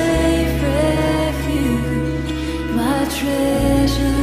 safe refuge, my treasure.